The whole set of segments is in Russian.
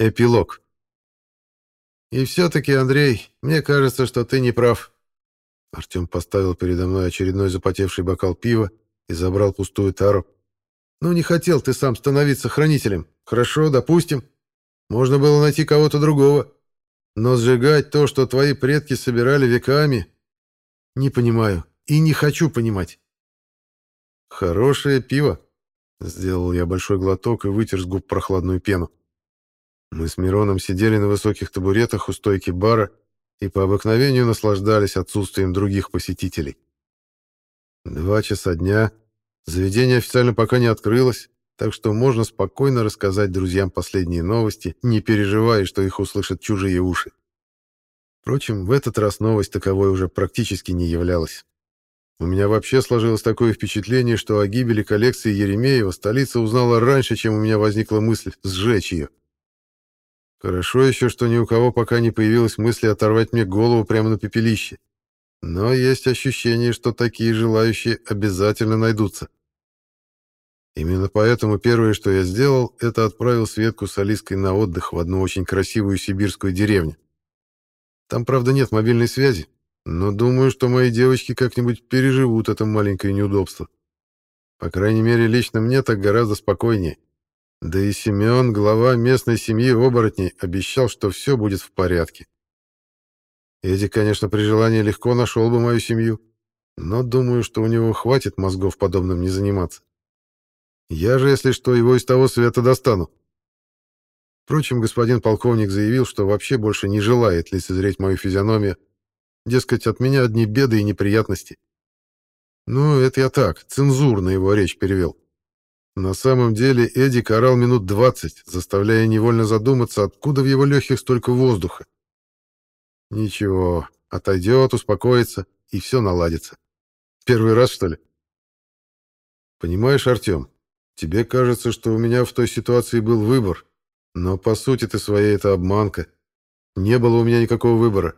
Эпилог. И все-таки, Андрей, мне кажется, что ты не прав. Артем поставил передо мной очередной запотевший бокал пива и забрал пустую тару. Ну, не хотел ты сам становиться хранителем. Хорошо, допустим. Можно было найти кого-то другого. Но сжигать то, что твои предки собирали веками... Не понимаю. И не хочу понимать. Хорошее пиво. Сделал я большой глоток и вытер с губ прохладную пену. Мы с Мироном сидели на высоких табуретах у стойки бара и по обыкновению наслаждались отсутствием других посетителей. Два часа дня, заведение официально пока не открылось, так что можно спокойно рассказать друзьям последние новости, не переживая, что их услышат чужие уши. Впрочем, в этот раз новость таковой уже практически не являлась. У меня вообще сложилось такое впечатление, что о гибели коллекции Еремеева столица узнала раньше, чем у меня возникла мысль сжечь ее. Хорошо еще, что ни у кого пока не появилась мысль оторвать мне голову прямо на пепелище. Но есть ощущение, что такие желающие обязательно найдутся. Именно поэтому первое, что я сделал, это отправил Светку с Алиской на отдых в одну очень красивую сибирскую деревню. Там, правда, нет мобильной связи, но думаю, что мои девочки как-нибудь переживут это маленькое неудобство. По крайней мере, лично мне так гораздо спокойнее. Да и Семен, глава местной семьи оборотней, обещал, что все будет в порядке. Эдди, конечно, при желании легко нашел бы мою семью, но думаю, что у него хватит мозгов подобным не заниматься. Я же, если что, его из того света достану. Впрочем, господин полковник заявил, что вообще больше не желает лицезреть мою физиономию. Дескать, от меня одни беды и неприятности. Ну, это я так, цензурно его речь перевел. На самом деле Эдик орал минут двадцать, заставляя невольно задуматься, откуда в его легких столько воздуха. Ничего, отойдет, успокоится, и все наладится. Первый раз, что ли? Понимаешь, Артем, тебе кажется, что у меня в той ситуации был выбор, но по сути ты своей это обманка. Не было у меня никакого выбора.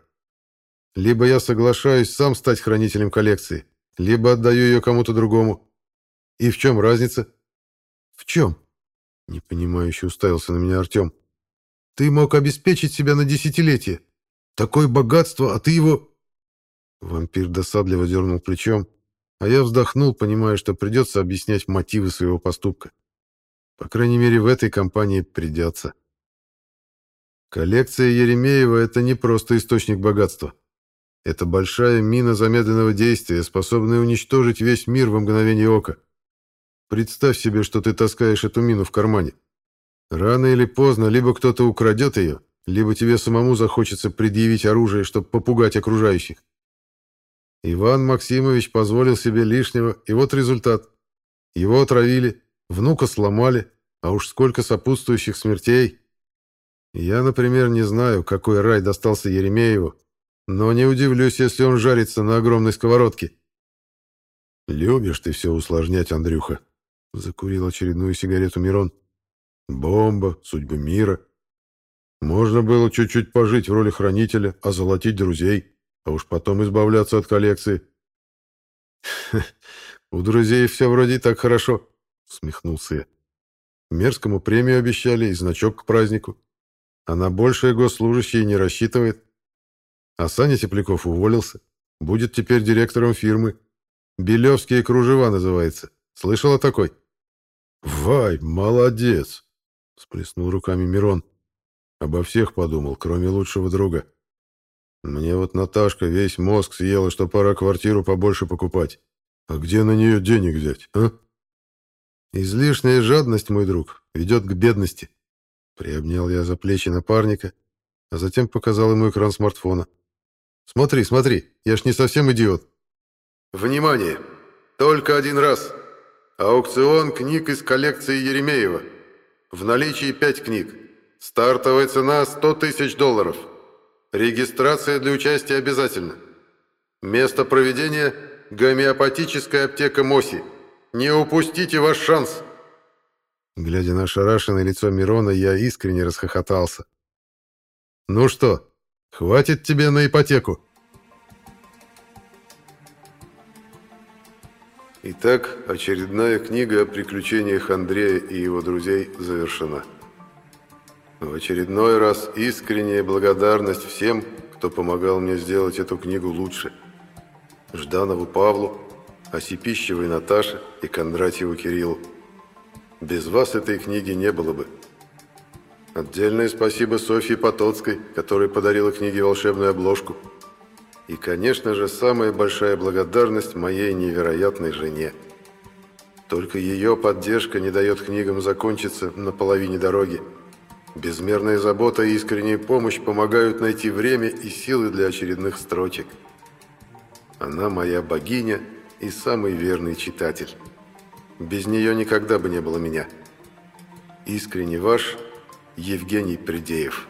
Либо я соглашаюсь сам стать хранителем коллекции, либо отдаю ее кому-то другому. И в чем разница? «В чем?» — непонимающе уставился на меня Артем. «Ты мог обеспечить себя на десятилетие. Такое богатство, а ты его...» Вампир досадливо дернул плечом, а я вздохнул, понимая, что придется объяснять мотивы своего поступка. По крайней мере, в этой компании придется. Коллекция Еремеева — это не просто источник богатства. Это большая мина замедленного действия, способная уничтожить весь мир во мгновение ока. Представь себе, что ты таскаешь эту мину в кармане. Рано или поздно либо кто-то украдет ее, либо тебе самому захочется предъявить оружие, чтобы попугать окружающих. Иван Максимович позволил себе лишнего, и вот результат. Его отравили, внука сломали, а уж сколько сопутствующих смертей. Я, например, не знаю, какой рай достался Еремееву, но не удивлюсь, если он жарится на огромной сковородке. «Любишь ты все усложнять, Андрюха», Закурил очередную сигарету Мирон. Бомба, судьба мира. Можно было чуть-чуть пожить в роли хранителя, озолотить друзей, а уж потом избавляться от коллекции. «У друзей все вроде так хорошо», — смехнулся я. «Мерзкому премию обещали и значок к празднику. А на большее госслужащий не рассчитывает. А Саня Тепляков уволился. Будет теперь директором фирмы. Белевские кружева называется. Слышал о такой?» «Вай, молодец!» — сплеснул руками Мирон. «Обо всех подумал, кроме лучшего друга. Мне вот Наташка весь мозг съела, что пора квартиру побольше покупать. А где на нее денег взять, а?» «Излишняя жадность, мой друг, ведет к бедности». Приобнял я за плечи напарника, а затем показал ему экран смартфона. «Смотри, смотри, я ж не совсем идиот». «Внимание! Только один раз!» Аукцион книг из коллекции Еремеева. В наличии пять книг. Стартовая цена 100 тысяч долларов. Регистрация для участия обязательна. Место проведения – гомеопатическая аптека Моси. Не упустите ваш шанс. Глядя на ошарашенное лицо Мирона, я искренне расхохотался. «Ну что, хватит тебе на ипотеку?» Итак, очередная книга о приключениях Андрея и его друзей завершена. В очередной раз искренняя благодарность всем, кто помогал мне сделать эту книгу лучше. Жданову Павлу, Осипищевой Наташе и Кондратьеву Кириллу. Без вас этой книги не было бы. Отдельное спасибо Софье Потоцкой, которая подарила книге волшебную обложку. И, конечно же, самая большая благодарность моей невероятной жене. Только ее поддержка не дает книгам закончиться на половине дороги. Безмерная забота и искренняя помощь помогают найти время и силы для очередных строчек. Она моя богиня и самый верный читатель. Без нее никогда бы не было меня. Искренне ваш Евгений Придеев.